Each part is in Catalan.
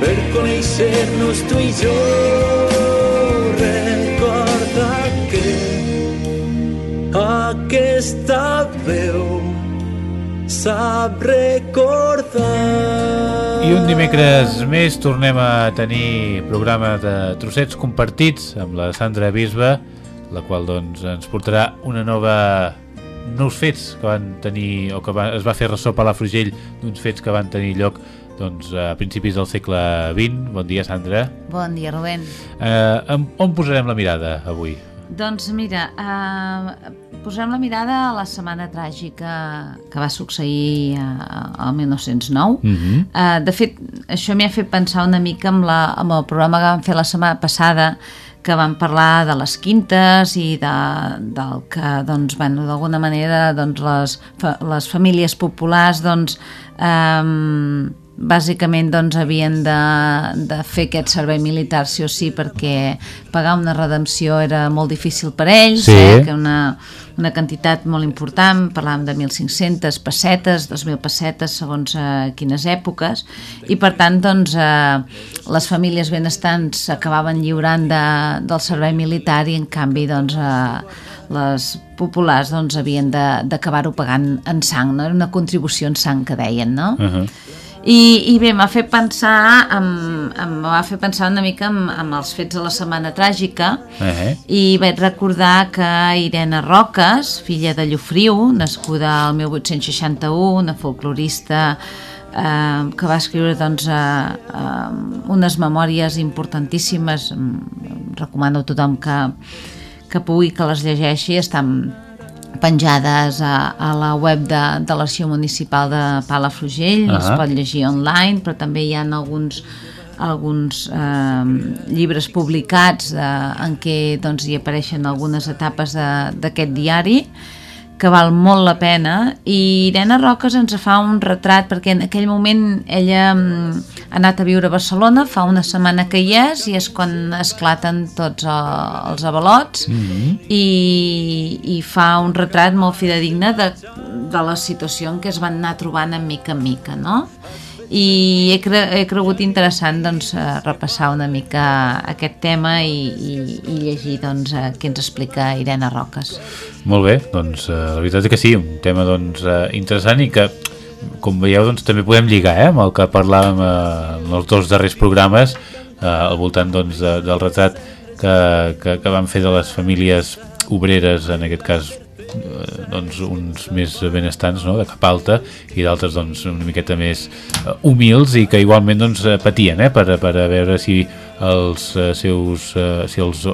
per conèixer-nos tu i jo. Recorda que aquesta veu sap recordar. I un dimecres més tornem a tenir programa de trossets compartits amb la Sandra Bisba, la qual doncs, ens portarà una nova nous fets que van tenir o que va, es va fer ressò a la Frugell d'uns fets que van tenir lloc doncs, a principis del segle XX. Bon dia, Sandra. Bon dia, Rubén. Eh, on posarem la mirada avui? Doncs mira, eh, posem la mirada a la setmana tràgica que va succeir al 1909. Mm -hmm. uh, de fet, això m'ha fet pensar una mica amb, la, amb el programa que vam fer la setmana passada que vam parlar de les quintes i de, del que, doncs, bueno, d'alguna manera doncs, les, les famílies populars doncs, um, bàsicament doncs, havien de, de fer aquest servei militar sí o sí perquè pagar una redempció era molt difícil per ells, sí. eh? que una, una quantitat molt important, parlàvem de 1.500 pessetes, 2.000 pessetes segons eh, quines èpoques, i per tant doncs, eh, les famílies benestants acabaven lliurant de, del servei militar i en canvi doncs, eh, les populars doncs, havien d'acabar-ho pagant en sang, no? era una contribució en sang que deien, no? Uh -huh i, i bé, m'ha fet pensar m'ha fet pensar una mica amb, amb els fets de la Setmana Tràgica uh -huh. i vaig recordar que Irene Roques, filla de Llofriu, nascuda al 1861, una folclorista eh, que va escriure doncs, eh, eh, unes memòries importantíssimes, recomano a tothom que, que pugui que les llegeixi, estan penjades a, a la web de, de l'Arxiu Municipal de Palafrugell, uh -huh. es pot llegir online, però també hi ha alguns alguns eh, llibres publicats eh, en què doncs, hi apareixen algunes etapes d'aquest diari que val molt la pena i Irene Roques ens fa un retrat perquè en aquell moment ella mm, ha anat a viure a Barcelona fa una setmana que hi és i és quan esclaten tots els avalots mm -hmm. i, i fa un retrat molt fidedigne de, de la situació en què es van anar trobant en mica en mica no? I he, cre he cregut interessant doncs, eh, repassar una mica aquest tema i, i, i llegir doncs, eh, què ens explica Irene Roques. Molt bé, doncs eh, la veritat és que sí, un tema doncs, interessant i que com veieu doncs, també podem lligar eh, amb el que parlàvem en els dos darrers programes eh, al voltant doncs, de, del retrat que, que, que van fer de les famílies obreres, en aquest cas Eh, doncs, uns més benestants no? de cap alta i d'altres doncs, una miqueta més uh, humils i que igualment doncs, eh, patien eh? per, per veure si els uh, seus uh, si els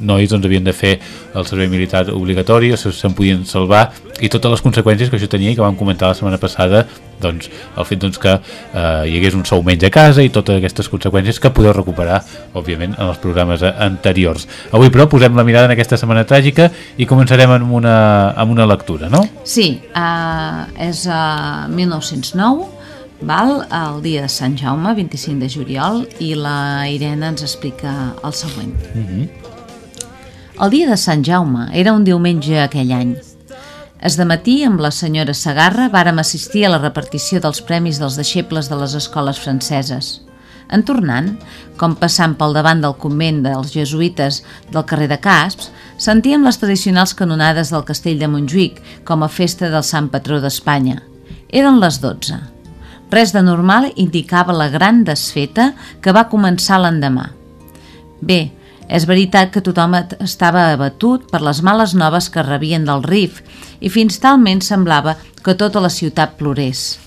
nois doncs, havien de fer el servei militar obligatori o si se'n podien salvar i totes les conseqüències que això tenia i que vam comentar la setmana passada doncs, el fet doncs, que eh, hi hagués un sou menys a casa i totes aquestes conseqüències que podeu recuperar, òbviament, en els programes anteriors. Avui, però, posem la mirada en aquesta setmana tràgica i començarem amb una, amb una lectura, no? Sí, uh, és uh, 1909, val? el dia de Sant Jaume, 25 de juliol, i la Irene ens explica el següent. Mm -hmm. El dia de Sant Jaume era un diumenge aquell any. Es de matí, amb la senyora Sagarra, vàrem assistir a la repartició dels premis dels deixebles de les escoles franceses. En tornant, com passant pel davant del convent dels jesuïtes del carrer de Casps, sentíem les tradicionals canonades del castell de Montjuïc com a festa del Sant Patró d'Espanya. Eren les 12. Res de normal indicava la gran desfeta que va començar l'endemà. Bé, és veritat que tothom estava abatut per les males noves que rebien del RIF i fins talment semblava que tota la ciutat plorés.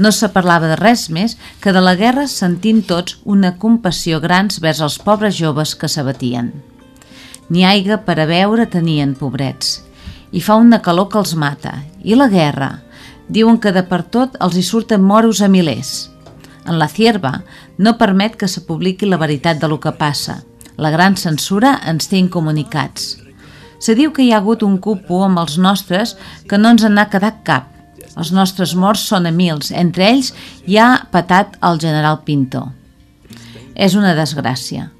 No se parlava de res més que de la guerra sentint tots una compassió grans vers els pobres joves que s'abatien. Ni aigua per a beure tenien, pobrets. I fa una calor que els mata. I la guerra? Diuen que de per tot els hi surten moros a milers. en la cierva, no permet que se publiqui la veritat de lo que passa. La gran censura ens té incomunicats. Se diu que hi ha hagut un cupo amb els nostres que no ens n'ha quedat cap. Els nostres morts són a mils, entre ells hi ha patat el general Pinto. És una desgràcia.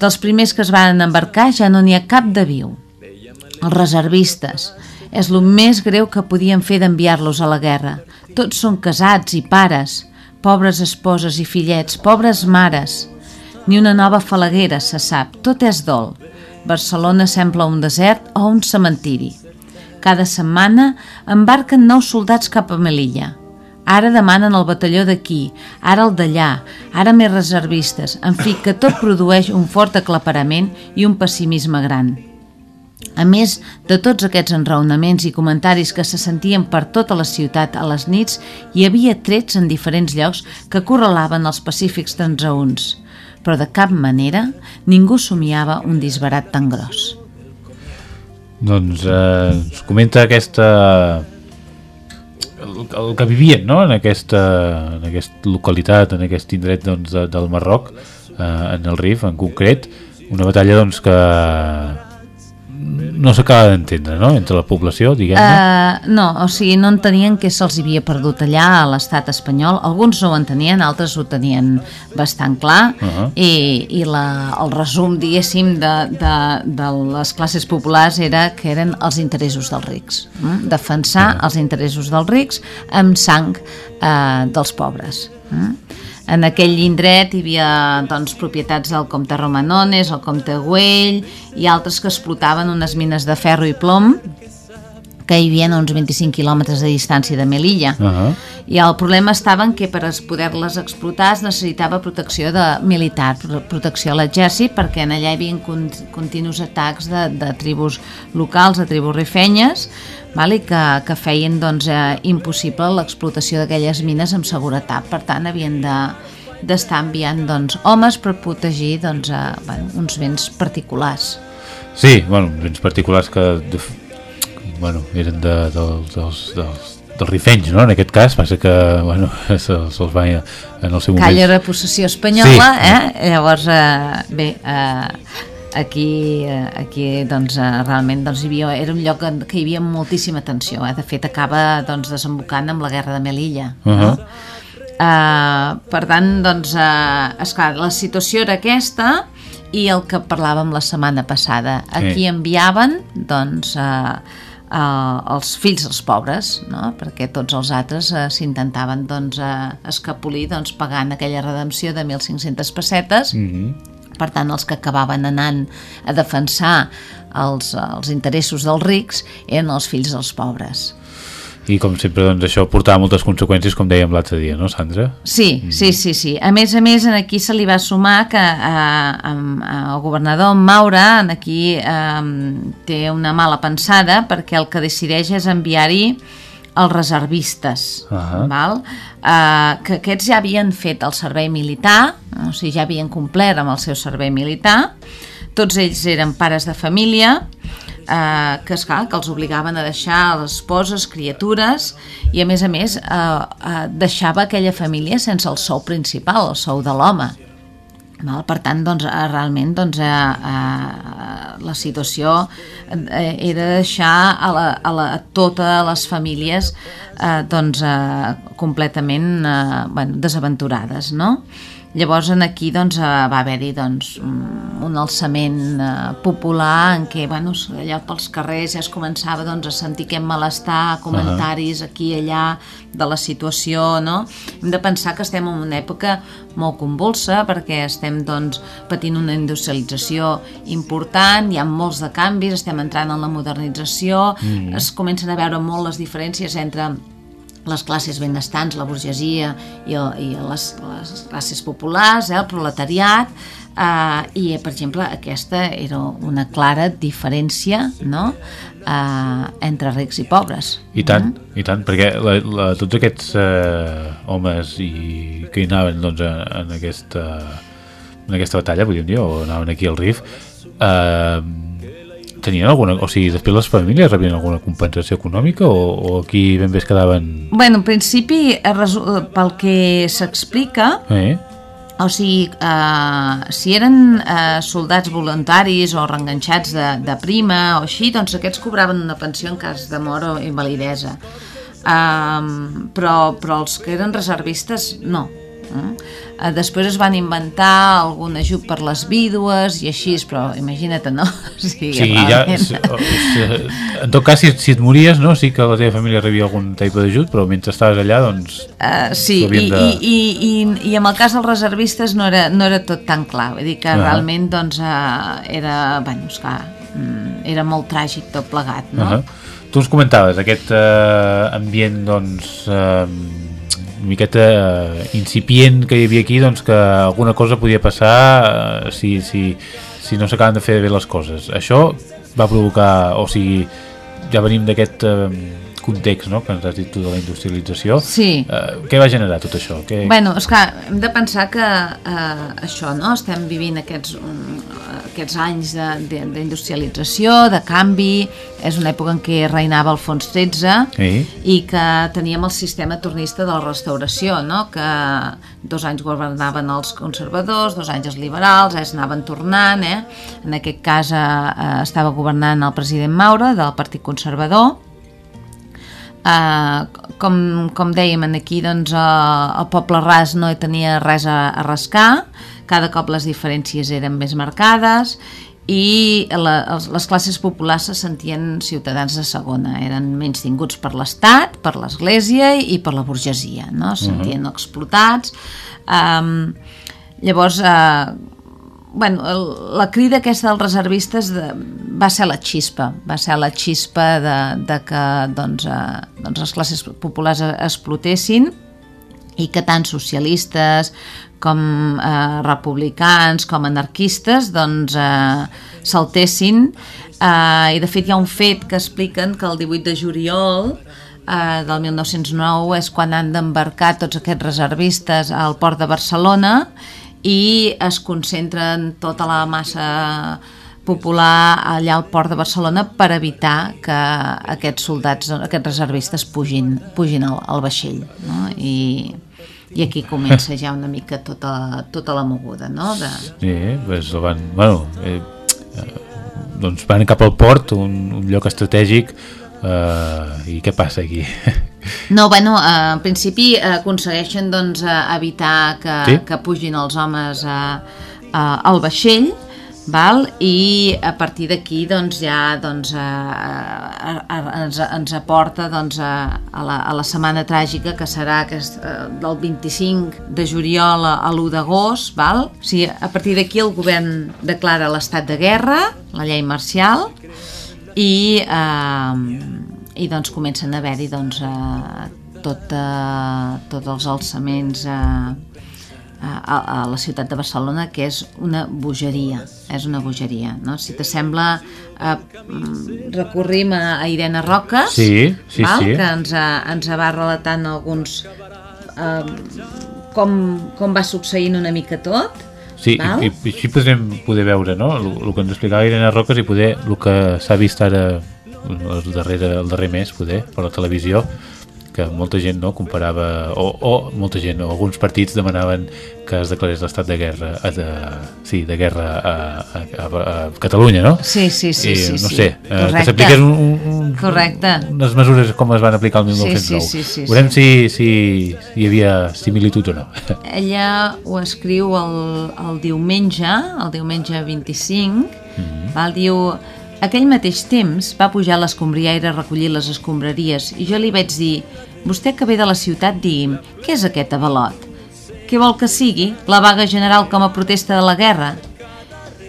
Dels primers que es van embarcar ja no n'hi ha cap de viu. Els reservistes. És el més greu que podien fer d'enviar-los a la guerra. Tots són casats i pares, pobres esposes i fillets, pobres mares. Ni una nova falaguera, se sap, tot és dol. Barcelona sembla un desert o un cementiri. Cada setmana embarquen nous soldats cap a Melilla. Ara demanen el batalló d'aquí, ara el d'allà, ara més reservistes, en fi, que tot produeix un fort aclaparament i un pessimisme gran. A més de tots aquests enraonaments i comentaris que se sentien per tota la ciutat a les nits, hi havia trets en diferents llocs que correlaven els pacífics transaunts, però de cap manera ningú somiava un disbarat tan gros. Doncs eh, ens comenta aquesta... El, el que vivien no? en, aquesta, en aquesta localitat, en aquest indret doncs, de, del Marroc, eh, en el Rif en concret, una batalla doncs, que no s'acaba d'entendre, no?, entre la població, diguem-ne. Uh, no, o sigui, no entenien què se'ls havia perdut allà a l'estat espanyol. Alguns no ho entenien, altres ho tenien bastant clar, uh -huh. i, i la, el resum, diguéssim, de, de, de les classes populars era que eren els interessos dels rics. Mm? Defensar uh -huh. els interessos dels rics amb sang uh, dels pobres. Mm? En aquell indret hi havia doncs, propietats del comte Romanones, el comte Güell i altres que explotaven unes mines de ferro i plom que hi havia a uns 25 quilòmetres de distància de Melilla. Uh -huh. I el problema estava en que per poder-les explotar es necessitava protecció de militar, protecció a l'exèrcit, perquè en allà hi havia continus atacs de, de tribus locals, de tribus rifenyes, vale? que, que feien doncs, eh, impossible l'explotació d'aquelles mines amb seguretat. Per tant, havien de d'estar enviant doncs, homes per protegir doncs, eh, bueno, uns béns particulars. Sí, bueno, béns particulars que bueno, eren de, de, dels, dels, dels rifenys, no? en aquest cas, passa que bueno, se'ls se va en el seu moment... Calla era possessió espanyola, sí. eh? llavors, eh, bé, eh, aquí, eh, aquí doncs, eh, realment doncs, hi havia, era un lloc que hi havia moltíssima tensió. Eh? De fet, acaba doncs, desembocant amb la guerra de Melilla. Uh -huh. no? uh, per tant, doncs, uh, esclar, la situació era aquesta i el que parlàvem la setmana passada. Aquí sí. enviaven doncs, uh, uh, els fills dels pobres, no? perquè tots els altres uh, s'intentaven doncs, uh, escapolir doncs, pagant aquella redempció de 1.500 pessetes. Mm -hmm per tant els que acabaven anant a defensar els, els interessos dels rics eren els fills dels pobres i com sempre doncs, això portava moltes conseqüències com dèiem l'altre dia, no Sandra? Sí, mm. sí, sí, sí. A més a més, en aquí se li va sumar que eh, el governador Maura en aquí eh, té una mala pensada perquè el que decideix és enviar-hi els reservistes, uh -huh. val? Uh, que aquests ja havien fet el servei militar, o sigui, ja havien complert amb el seu servei militar, tots ells eren pares de família, uh, que, esclar, que els obligaven a deixar les esposes, criatures, i a més a més uh, uh, deixava aquella família sense el sou principal, el sou de l'home. Val? Per tant, doncs, eh, realment doncs, eh, eh, la situació eh, era deixar a, la, a, la, a totes les famílies eh, doncs, eh, completament eh, bueno, desaventurades, no? Llavors en aquí doncs, eh, va haver-hi doncs, un alçament eh, popular en què bueno, allà pels carrers ja es començava doncs, a sentir aquest malestar, comentaris uh -huh. aquí i allà de la situació. No? Hem de pensar que estem en una època molt convulsa perquè estem doncs, patint una industrialització important, hi ha molts de canvis, estem entrant en la modernització, -huh. es comencen a veure molt les diferències entre les classes benestants, la burgesia i, i les, les classes populars, eh, el proletariat, eh, i per exemple aquesta era una clara diferència no? eh, entre rics i pobres. I tant, mm? i tant, perquè la, la, tots aquests eh, homes i, que hi anaven doncs, en, en, aquesta, en aquesta batalla, podríem dir, o anaven aquí al RIF, eh, tenien alguna... O sigui, després les famílies rebien alguna compensació econòmica o, o aquí ben bé es quedaven... Bueno, en principi, eh, eh, pel que s'explica, Eh? o sigui, eh, si eren eh, soldats voluntaris o reenganxats de, de prima o així, doncs aquests cobraven una pensió en cas de mort o invalidesa. Um, però, però els que eren reservistes, no. Mm? Eh, després es van inventar algun ajut per les vídues i així, però imagina't, no? O sigui, Sí, ja, realment- en tot cas, si, si et mories, no? sí que la teva família rebia algun tipus d'ajut, però mentre estaves allà, doncs... Uh, sí, i, de- i, i, i, i amb el cas dels reservistes no era, no era tot tan clar, vull dir que Ah. realment doncs, uh, era, bueno, esclar, mm, era molt tràgic tot plegat, no? Uh -huh. Tu ens comentaves aquest eh, ambient, doncs, eh, una miqueta eh, incipient que hi havia aquí, doncs que alguna cosa podia passar eh, si, si, si no s'acaben de fer bé les coses. Això va provocar, o sigui, ja venim d'aquest eh, context no? que ens has dit tu de la industrialització. Sí. Eh, què va generar tot això? Què... Bueno, esclar, hem de pensar que eh, això, no? Estem vivint aquests, um, aquests anys de- de- d'industrialització, de, de canvi, és una època en què reinava el fons 13 Sí. i que teníem el sistema tornista de la restauració, no? que dos anys governaven els conservadors, dos anys els liberals, es anaven tornant, eh? en aquest cas eh, eh, estava governant el president Maura del Partit Conservador, Uh, com, com dèiem aquí doncs, uh, el poble ras no hi tenia res a, a rascar cada cop les diferències eren més marcades i la, els, les classes populars se sentien ciutadans de segona eren menys tinguts per l'Estat, per l'Església i per la burgesia no? se sentien uh -huh. explotats um, llavors uh, bueno, el, la crida aquesta dels reservistes de, va ser la xispa, va ser la xispa de, de que doncs, eh, doncs les classes populars explotessin i que tant socialistes com eh, republicans com anarquistes doncs eh, saltessin. Eh, i de fet hi ha un fet que expliquen que el 18 de juliol eh, del 1909 és quan han d'embarcar tots aquests reservistes al port de Barcelona i es concentren tota la massa popular allà al port de Barcelona per evitar que aquests soldats, aquests reservistes pugin, pugin al, al vaixell no? I, i aquí comença ja una mica tota, tota la moguda no? de, Sí, pues van, bueno, eh, doncs van cap al port, un, un lloc estratègic, eh, i què passa aquí? No, bueno, eh, en principi eh, aconsegueixen doncs, eh, evitar que, Sí? que pugin els homes a, a, al vaixell val? i a partir d'aquí doncs, ja doncs, eh, a, a, ens, ens aporta doncs, a, a, la, a la setmana tràgica que serà aquest, eh, del 25 de juliol a, a l'1 d'agost o sigui, a partir d'aquí el govern declara l'estat de guerra la llei marcial i, eh, i doncs comencen a haver-hi doncs, eh, tot, eh, tots els alçaments eh, a, a la ciutat de Barcelona que és una bogeria és una bogeria no? si t'assembla eh, mm, recorrim a, a Irene Roques Sí, sí, val? sí. que ens, ha, ens va relatant alguns eh, com, com va succeint una mica tot Sí, Val? i, i així podrem poder veure no? el, el que ens explicava Irene Roques i poder el que s'ha vist ara el darrer, el darrer mes poder per la televisió que molta gent no comparava o, o molta gent o alguns partits demanaven que es declarés l'estat de guerra a de, sí, de guerra a, a, a, a Catalunya, no? Sí, sí, sí, I, sí, no sí. sé, eh, que Correcte. s'apliqués un, un, un, Correcte. unes mesures com es van aplicar el Sí, 1909 sí, sí, sí, veurem si, si, si hi havia similitud o no ella ho escriu el, el diumenge, el diumenge 25, Mhm. val, diu aquell mateix temps va pujar l'escombriaire a recollir les escombraries i jo li vaig dir, vostè que ve de la ciutat, digui'm, què és aquest avalot? Què vol que sigui? La vaga general com a protesta de la guerra?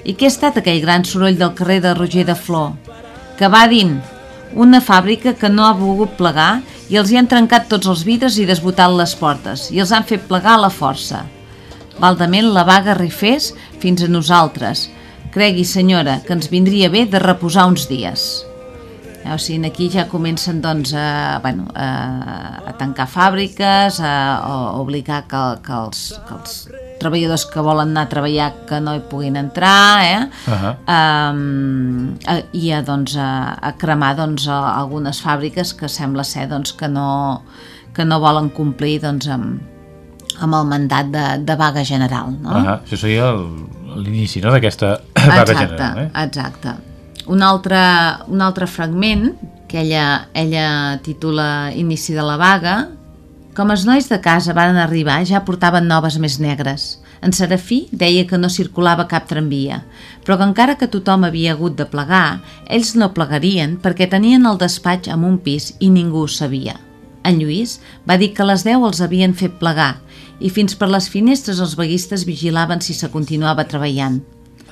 I què ha estat aquell gran soroll del carrer de Roger de Flor? Que va dint una fàbrica que no ha volgut plegar i els hi han trencat tots els vidres i desbotat les portes i els han fet plegar a la força. Valdament la vaga rifés fins a nosaltres. Cregui, senyora, que ens vindria bé de reposar uns dies. O sigui, aquí ja comencen doncs, a, bueno, a, a tancar fàbriques, a, a obligar que, que, els, que els treballadors que volen anar a treballar que no hi puguin entrar eh? Uh -huh. um, i a, doncs, a, a cremar doncs, a, algunes fàbriques que sembla ser doncs, que, no, que no volen complir doncs, amb, amb el mandat de, de vaga general no? -huh. Això seria l'inici no, d'aquesta vaga exacte, general. Eh? exacte. Un altre, un altre fragment que ella, ella titula Inici de la vaga com els nois de casa van arribar ja portaven noves més negres. En Serafí deia que no circulava cap tramvia, però que encara que tothom havia hagut de plegar, ells no plegarien perquè tenien el despatx en un pis i ningú ho sabia. En Lluís va dir que a les 10 els havien fet plegar i fins per les finestres els vaguistes vigilaven si se continuava treballant.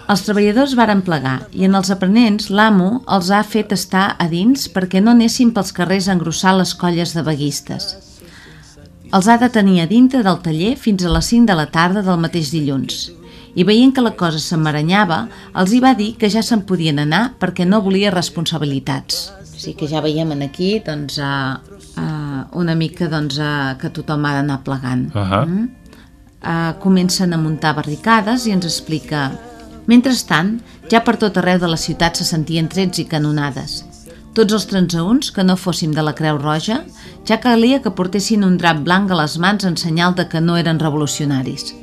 Els treballadors varen plegar i en els aprenents l'amo els ha fet estar a dins perquè no anessin pels carrers a engrossar les colles de vaguistes. Els ha de tenir a dintre del taller fins a les 5 de la tarda del mateix dilluns. I veient que la cosa s'emmaranyava, els hi va dir que ja se'n podien anar perquè no volia responsabilitats. Sí que ja veiem en aquí doncs, uh, uh, una mica doncs, uh, que tothom ha d'anar plegant. Uh -huh. Uh, comencen a muntar barricades i ens explica Mentrestant, ja per tot arreu de la ciutat se sentien trets i canonades. Tots els transeunts, que no fóssim de la Creu Roja, ja calia que portessin un drap blanc a les mans en senyal de que no eren revolucionaris.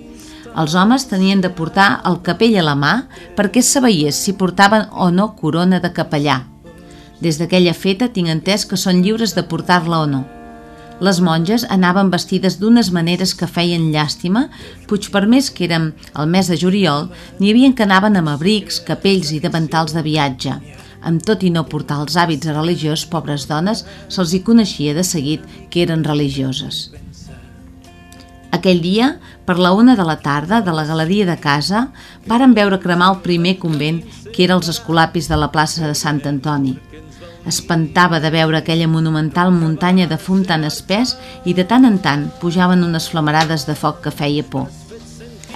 Els homes tenien de portar el capell a la mà perquè se veiés si portaven o no corona de capellà. Des d'aquella feta tinc entès que són lliures de portar-la o no. Les monges anaven vestides d'unes maneres que feien llàstima, puig per més que érem el mes de juliol, n'hi havien que anaven amb abrics, capells i davantals de viatge. Amb tot i no portar els hàbits religiós, pobres dones, se'ls hi coneixia de seguit que eren religioses. Aquell dia, per la una de la tarda, de la galeria de casa, varen veure cremar el primer convent, que era els escolapis de la plaça de Sant Antoni. Espantava de veure aquella monumental muntanya de fum tan espès i de tant en tant pujaven unes flamarades de foc que feia por.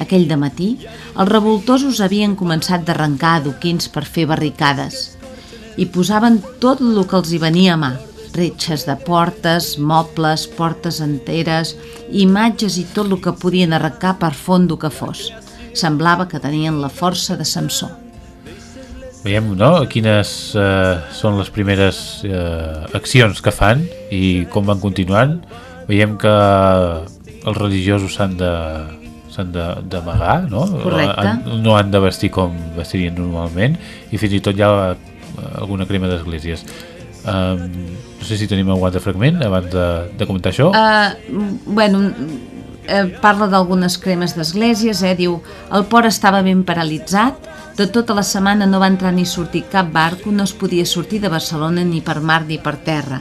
Aquell de matí, els revoltosos havien començat d'arrencar adoquins per fer barricades i posaven tot el que els hi venia a mà, retxes de portes, mobles, portes enteres, imatges i tot el que podien arrencar per fondo que fos. Semblava que tenien la força de Samsó. Veiem no? quines eh, són les primeres eh, accions que fan i com van continuant. Veiem que els religiosos s'han de s'han de- d'amagar, no? Correcte. No han de vestir com vestirien normalment i fins i tot hi ha eh, alguna crema d'esglésies. Um, no sé si tenim algun altre fragment abans de, de comentar això. Uh, bueno, eh, parla d'algunes cremes d'esglésies, eh? diu el port estava ben paralitzat, de tota la setmana no va entrar ni sortir cap barco, no es podia sortir de Barcelona ni per mar ni per terra.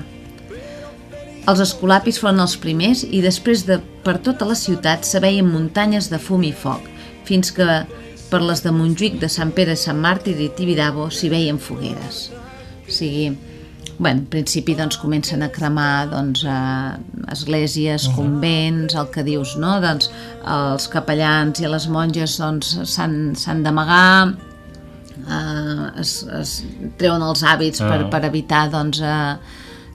Els escolapis foren els primers i després de per tota la ciutat se veien muntanyes de fum i foc, fins que per les de Montjuïc, de Sant Pere, Sant Màrtir i Tibidabo s'hi veien fogueres. O sigui, bueno, en principi doncs, comencen a cremar doncs, eh, esglésies, uh -huh. convents, el que dius, no? doncs, els capellans i les monges doncs, s'han s'han d'amagar, eh, es, es treuen els hàbits per, Ah. per evitar doncs, eh,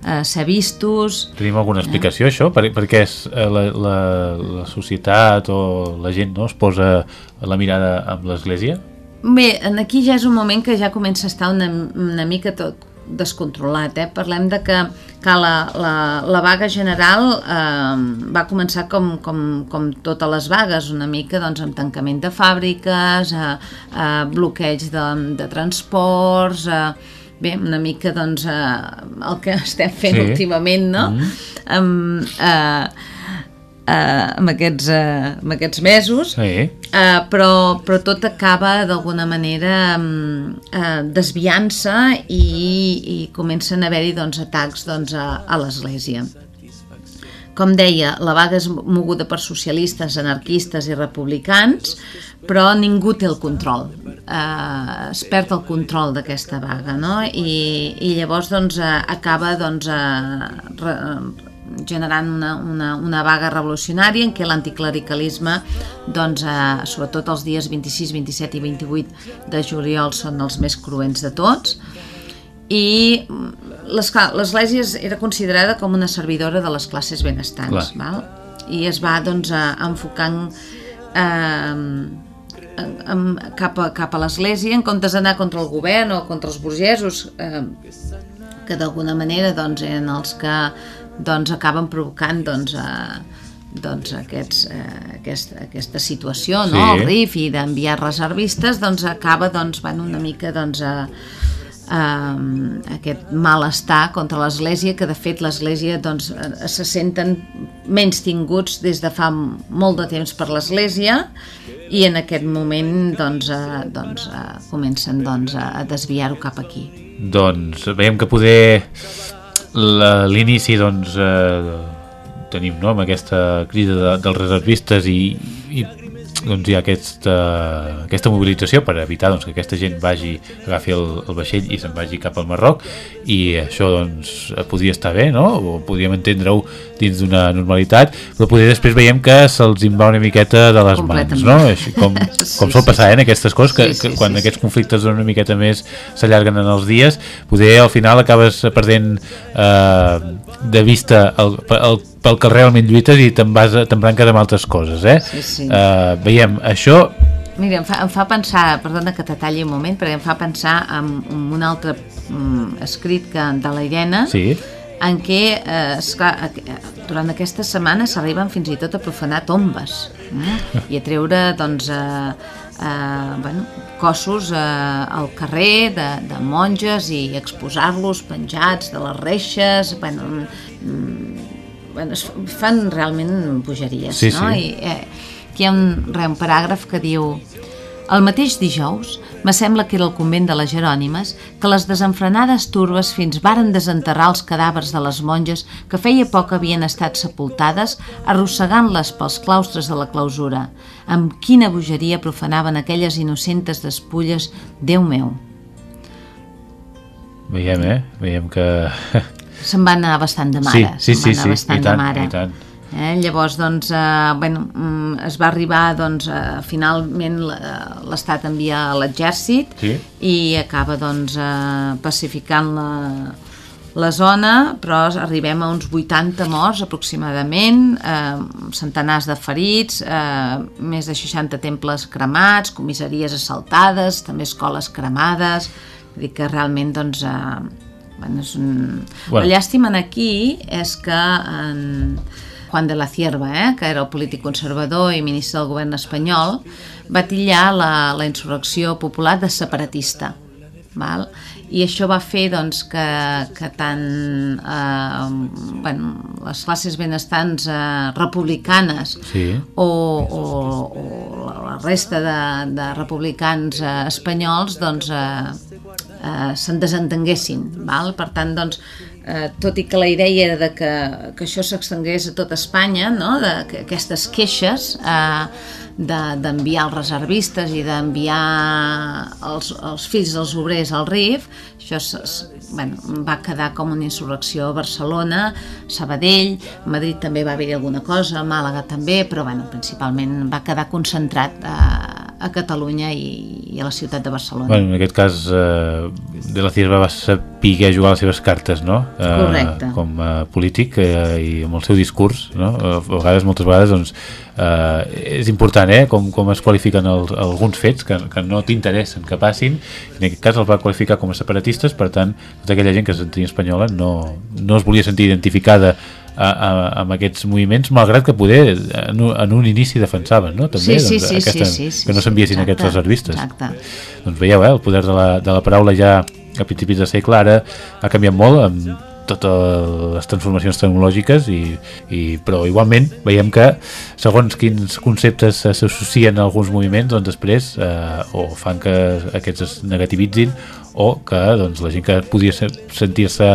eh, ser vistos. Tenim alguna explicació, això? Per, per què és, eh, la, la, la societat o la gent no, es posa la mirada amb l'església? Bé, aquí ja és un moment que ja comença a estar una, una mica tot descontrolat. Eh? Parlem de que, que la, la, la vaga general eh, va començar com, com, com totes les vagues, una mica doncs, amb tancament de fàbriques, eh, eh, bloqueig de, de transports... Eh, bé, una mica doncs, eh, el que estem fent Sí. últimament, no? Mm. Amb, eh, eh, amb, aquests, eh, amb aquests mesos Sí. Uh, però, però tot acaba d'alguna manera um, uh, desviant-se i, i comencen a haver-hi doncs, atacs doncs, a, a l'Església. Com deia, la vaga és moguda per socialistes, anarquistes i republicans, però ningú té el control. Uh, es perd el control d'aquesta vaga, no? I, i llavors doncs, uh, acaba doncs, re, generant una, una, una vaga revolucionària en què l'anticlericalisme, doncs, eh, sobretot els dies 26, 27 i 28 de juliol són els més cruents de tots, i mm, l'Església era considerada com una servidora de les classes benestants, Clar. val? i es va doncs, a, enfocant eh, amb, cap a, cap a l'església en comptes d'anar contra el govern o contra els burgesos eh, que d'alguna manera doncs, eren els que doncs, acaben provocant doncs, eh, doncs aquests, eh, aquest, aquesta situació, no? Sí. el RIF i d'enviar reservistes doncs acaba doncs, bueno, una mica doncs, a, a, aquest malestar contra l'Església que de fet l'Església doncs, eh, se senten menys tinguts des de fa molt de temps per l'Església i en aquest moment doncs, eh, doncs, eh, comencen doncs, a desviar-ho cap aquí. Doncs veiem que poder l'inici doncs eh, tenim no, amb aquesta crida de, dels reservistes i, i doncs hi ha aquesta, aquesta mobilització per evitar doncs, que aquesta gent vagi, agafi el, el vaixell i se'n vagi cap al Marroc i això doncs podria estar bé, no? O podríem entendre-ho dins d'una normalitat, però poder després veiem que se'ls va una miqueta de les mans, no? Així com, com sol passar eh, en aquestes coses, que, que quan aquests conflictes una miqueta més s'allarguen en els dies, poder al final acabes perdent eh, de vista el, el, pel que realment lluites i t'embranques amb altres coses, eh? Sí, sí. Eh, veiem, això Mira, em fa, em fa pensar, perdona que te talli un moment, perquè em fa pensar en, en un altre mm, escrit que, de la Irene, sí, en què eh, esclar, eh, durant aquesta setmana s'arriben fins i tot a profanar tombes mm? i a treure doncs, eh, eh, bueno, cossos eh, al carrer de, de monges i exposar-los penjats de les reixes bueno, mm, bueno, es fan realment bogeries Sí, no? sí. I, eh, aquí hi ha un, re, un paràgraf que diu el mateix dijous, me sembla que era el convent de les Jerònimes, que les desenfrenades turbes fins varen desenterrar els cadàvers de les monges que feia poc havien estat sepultades, arrossegant-les pels claustres de la clausura. Amb quina bogeria profanaven aquelles innocentes despulles, Déu meu! veiem, eh? Veiem que... Se'n va anar bastant de Sí, mare. sí, sí, sí, bastant i tant, mare. i tant. Eh? Llavors, doncs, eh, bueno, mm, es va arribar, doncs, eh, finalment la- l'Estat envia l'exèrcit Sí. i acaba, doncs, eh, pacificant la, la zona, però arribem a uns 80 morts aproximadament, eh, centenars de ferits, eh, més de 60 temples cremats, comissaries assaltades, també escoles cremades, vull dir que realment, doncs, eh, bueno, és un... Bueno. La llàstima aquí és que en Juan de la Cierva, eh, que era el polític conservador i ministre del govern espanyol, va tillar la, la insurrecció popular de separatista. Val? I això va fer doncs, que, que tant eh, bueno, les classes benestants eh, republicanes Sí. o, o, o la resta de, de republicans eh, espanyols doncs, eh, eh, se'n desentenguessin. Val? Per tant, doncs, eh, tot i que la idea era de que, que això s'extengués a tot Espanya, no? de, que aquestes queixes eh, de- d'enviar els reservistes i d'enviar els, els fills dels obrers al RIF, això s- s- bueno, va quedar com una insurrecció a Barcelona, Sabadell, Madrid també va haver-hi alguna cosa, Màlaga també, però bueno, principalment va quedar concentrat a, a Catalunya i, i a la ciutat de Barcelona. Bueno, en aquest cas eh, de la Cierva va saber jugar les seves cartes no? Eh, Correcte. com a polític eh, i amb el seu discurs no? a vegades, moltes vegades doncs, eh, és important eh? com, com es qualifiquen els, alguns fets que, que no t'interessen que passin en aquest cas els va qualificar com a separatistes per tant, tota aquella gent que se sentia espanyola no, no es volia sentir identificada a, a, amb aquests moviments malgrat que poder en, un- en un inici defensaven no? també, Sí, sí, doncs, sí, aquesta, sí, sí, sí, que no s'enviessin aquests reservistes exacte. doncs veieu, eh, el poder de la, de la paraula ja a principis de segle ara ha canviat molt amb totes les transformacions tecnològiques i, i, però igualment veiem que segons quins conceptes s'associen a alguns moviments doncs després eh, o fan que aquests es negativitzin o que doncs, la gent que podia se- sentir-se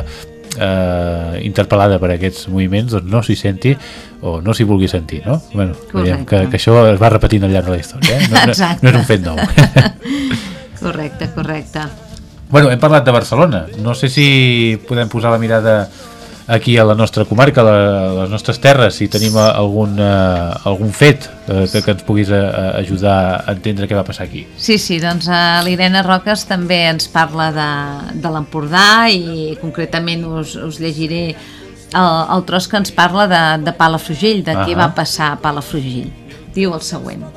eh, interpel·lada per aquests moviments doncs no s'hi senti o no s'hi vulgui sentir no? bueno, veiem que, que això es va repetint al llarg de la història eh? no, no, no és un fet nou Correcte, correcte. Bueno, hem parlat de Barcelona. No sé si podem posar la mirada aquí a la nostra comarca, a, la, a les nostres terres, si tenim eh, algun, eh, algun fet eh, que, que ens puguis eh, ajudar a entendre què va passar aquí. Sí, sí, doncs uh, l'Irene Roques també ens parla de, de l'Empordà i concretament us, us llegiré el, el tros que ens parla de, de Palafrugell, de què Ahà. va passar a Palafrugell. Diu el següent.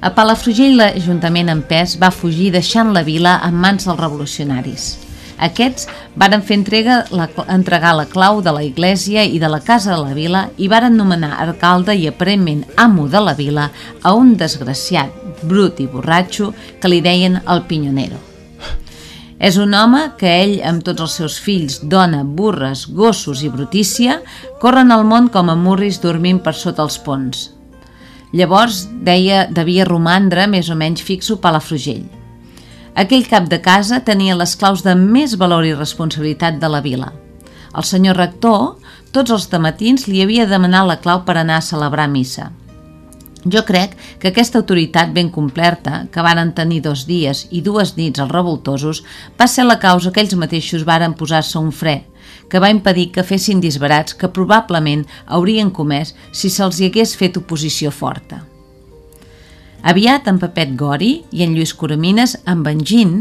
A Palafrugell l'Ajuntament en pes va fugir deixant la vila en mans dels revolucionaris. Aquests varen fer entrega la, entregar la clau de la iglesia i de la casa de la vila i varen nomenar alcalde i aparentment amo de la vila a un desgraciat, brut i borratxo que li deien el Pinyonero. És un home que ell, amb tots els seus fills, dona, burres, gossos i brutícia, corren al món com a murris dormint per sota els ponts. Llavors, deia, devia romandre més o menys fixo Palafrugell. Aquell cap de casa tenia les claus de més valor i responsabilitat de la vila. El senyor rector, tots els matins li havia demanat la clau per anar a celebrar missa. Jo crec que aquesta autoritat ben complerta, que varen tenir dos dies i dues nits els revoltosos, va ser la causa que ells mateixos varen posar-se un fre, que va impedir que fessin disbarats que probablement haurien comès si se'ls hi hagués fet oposició forta. Aviat en Pepet Gori i en Lluís Coromines, amb en Gin,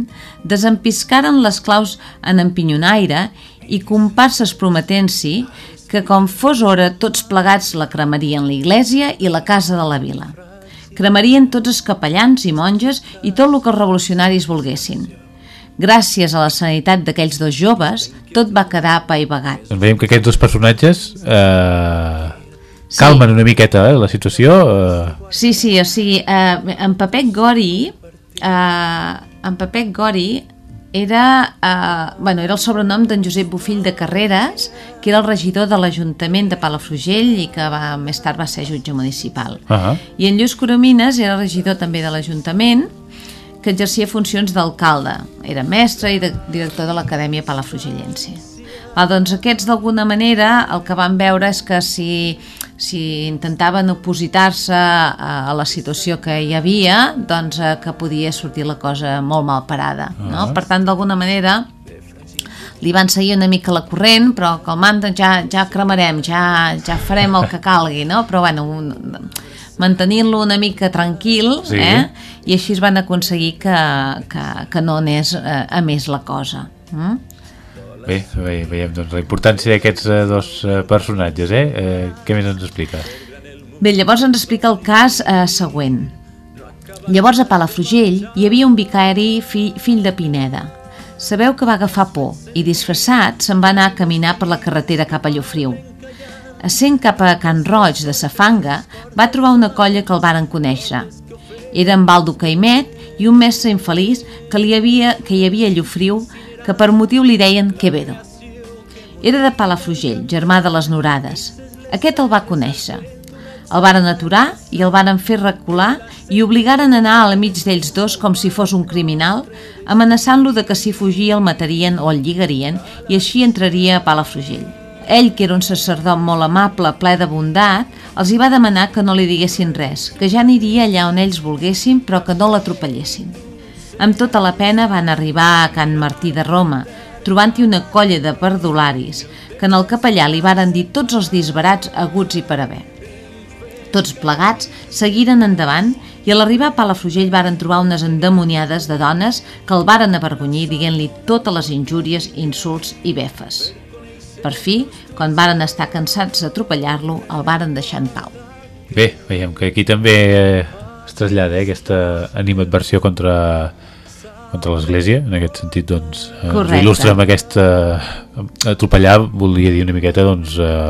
desempiscaren les claus en Empinyonaire i comparses prometent-s'hi que com fos hora tots plegats la cremarien l'església i la casa de la vila. Cremarien tots els capellans i monges i tot el que els revolucionaris volguessin. Gràcies a la sanitat d'aquells dos joves, tot va quedar apaivagat. Doncs veiem que aquests dos personatges eh, sí. calmen una miqueta eh, la situació. Eh... Sí, sí, o sigui, eh, en Pepet Gori, eh, en Pepet Gori era, eh, bueno, era el sobrenom d'en Josep Bufill de Carreras, que era el regidor de l'Ajuntament de Palafrugell i que va, més tard va ser jutge municipal. Uh -huh. I en Lluís Coromines era regidor també de l'Ajuntament, que exercia funcions d'alcalde. Era mestre i de, director de l'Acadèmia Palafrugellense. Ah, doncs aquests d'alguna manera el que van veure és que si si intentaven opositar-se a, a la situació que hi havia, doncs eh, que podia sortir la cosa molt mal parada. Uh -huh. no? Ah. Per tant, d'alguna manera, li van seguir una mica la corrent, però calmant, ja, ja cremarem, ja, ja farem el que calgui, no? Però, bueno, mantenint-lo una mica tranquil, sí. eh? i així es van aconseguir que, que, que no anés eh, a més la cosa. Mm? Bé, bé veiem doncs, la importància d'aquests eh, dos eh, personatges, eh? eh? Què més ens explica? Bé, llavors ens explica el cas eh, següent. Llavors a Palafrugell hi havia un vicari fi, fill de Pineda. Sabeu que va agafar por i disfressat se'n va anar a caminar per la carretera cap a Llofriu. Essent cap a Can Roig de Safanga, va trobar una colla que el varen conèixer. Era en Baldo Caimet i un mestre infeliç que, li havia, que hi havia a Llofriu que per motiu li deien Quevedo. Era de Palafrugell, germà de les Norades. Aquest el va conèixer. El varen aturar i el varen fer recular i obligaren a anar al mig d'ells dos com si fos un criminal, amenaçant-lo de que si fugia el matarien o el lligarien i així entraria a Palafrugell. Ell, que era un sacerdot molt amable, ple de bondat, els hi va demanar que no li diguessin res, que ja aniria allà on ells volguessin, però que no l'atropellessin. Amb tota la pena van arribar a Can Martí de Roma, trobant-hi una colla de perdularis, que en el capellà li varen dir tots els disbarats aguts i per haver. Tots plegats seguiren endavant i a l'arribar a Palafrugell varen trobar unes endemoniades de dones que el varen avergonyir dient-li totes les injúries, insults i befes. Per fi, quan varen estar cansats d'atropellar-lo, el varen deixar en pau. Bé, veiem que aquí també eh, es trasllada eh, aquesta animadversió contra contra l'Església, en aquest sentit doncs, eh, il·lustra amb aquesta eh, atropellar, volia dir una miqueta doncs, eh,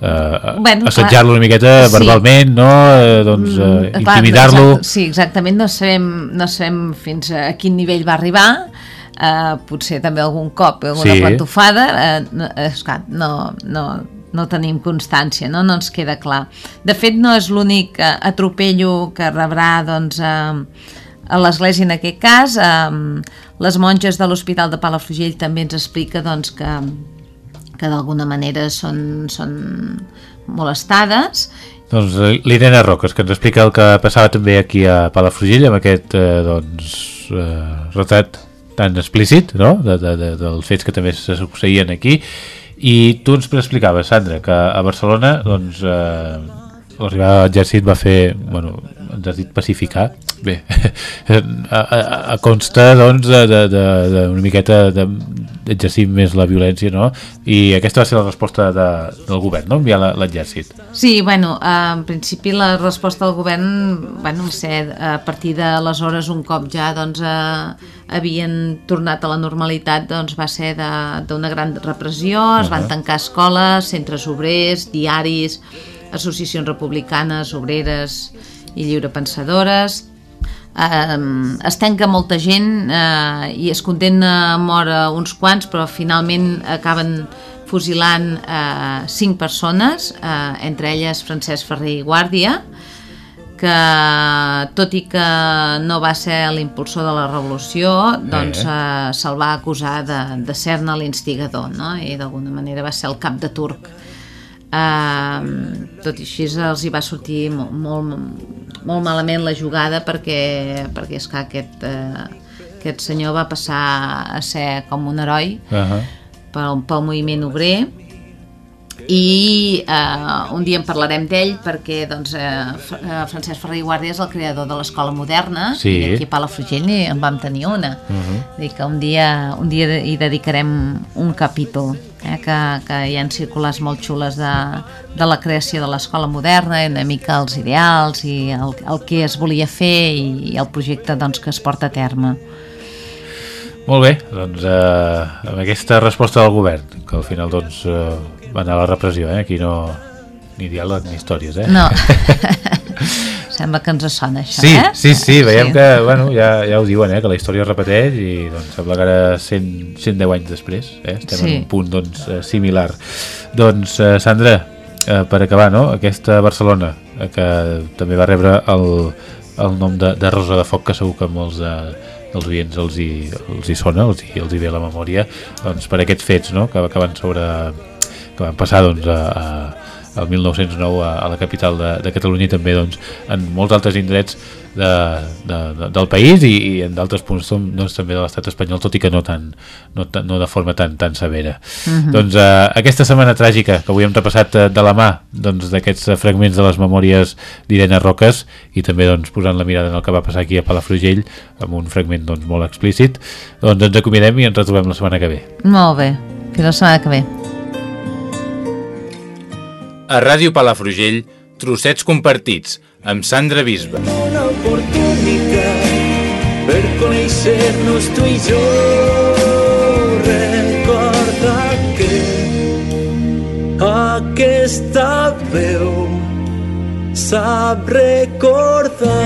eh, bueno, assetjar-lo una miqueta sí. verbalment no? Eh, doncs, eh, mm, intimidar-lo exacte, sí, exactament, no sabem, no sabem fins a quin nivell va arribar eh, potser també algun cop alguna sí. plantofada eh, no, esclar, no, no, no tenim constància, no? no ens queda clar. De fet, no és l'únic eh, atropello que rebrà doncs, eh, a l'església en aquest cas. Eh, les monges de l'Hospital de Palafrugell també ens explica doncs, que, que d'alguna manera són, són molestades. Doncs eh, l'Irene Roques, que ens explica el que passava també aquí a Palafrugell amb aquest eh, doncs, eh, retrat tan explícit no? de, de, de, dels fets que també se succeïen aquí i tu ens explicaves, Sandra, que a Barcelona doncs, eh, l'arribada de l'exèrcit va fer, bueno, dit pacificar, bé, a, a, a consta doncs de, de, de, de una miqueta de, exercir més la violència, no? I aquesta va ser la resposta de, del govern, no? Enviar l'exèrcit. Sí, bueno, en principi la resposta del govern, bueno, ser a partir d'aleshores un cop ja doncs, eh, havien tornat a la normalitat doncs, va ser d'una gran repressió, es uh -huh. van tancar escoles, centres obrers, diaris, associacions republicanes, obreres i lliurepensadores, eh, es tanca molta gent eh, i es condemna a mort a uns quants, però finalment acaben fusilant eh, cinc persones, eh, entre elles Francesc Ferrer i Guàrdia, que tot i que no va ser l'impulsor de la revolució, doncs eh. eh, se'l va acusar de, de ser-ne l'instigador, no? i d'alguna manera va ser el cap de turc. Eh, tot i així els hi va sortir molt, molt, molt malament la jugada perquè, perquè és que aquest, eh, aquest senyor va passar a ser com un heroi uh -huh. pel, pel moviment obrer i eh, un dia en parlarem d'ell perquè doncs, eh, Francesc Ferrer i Guàrdia és el creador de l'escola moderna sí. i aquí a Palafrugell en vam tenir una uh -huh. dir que un dia, un dia hi dedicarem un capítol eh, que, que hi ha circulars molt xules de, de la creació de l'escola moderna i una mica els ideals i el, el que es volia fer i, i el projecte doncs, que es porta a terme molt bé, doncs eh, amb aquesta resposta del govern, que al final doncs, eh, va anar a la repressió, eh? Aquí no... ni diàleg ni històries, eh? No. Sembla que ens sona això, sí, eh? Sí, sí, veiem sí. que, bueno, ja, ja ho diuen, eh? Que la història es repeteix i doncs sembla que ara 100, 110 anys després, eh? Estem sí. en un punt, doncs, eh, similar. Doncs, eh, Sandra, eh, per acabar, no? Aquesta Barcelona, eh, que també va rebre el, el nom de, de Rosa de Foc, que segur que molts de, dels oients els hi, els hi sona, els hi, els hi ve la memòria, doncs per aquests fets, no?, que, que van sobre que van passar doncs, a, a, el 1909 a, a la capital de, de Catalunya i també doncs, en molts altres indrets de, de, de, del país i, i en d'altres punts doncs, també de l'estat espanyol, tot i que no, tan, no, no de forma tan, tan severa. Uh mhm. -huh. Doncs eh, aquesta setmana tràgica que avui hem repassat eh, de la mà d'aquests doncs, fragments de les memòries d'Irene Roques i també doncs, posant la mirada en el que va passar aquí a Palafrugell amb un fragment doncs, molt explícit, doncs ens acomidem i ens retrobem la setmana que ve. Molt bé, fins la setmana que ve. A Ràdio Palafrugell, trossets compartits, amb Sandra Bisba. Una oportunitat per conèixer-nos tu i jo. Recorda que aquesta veu sap recordar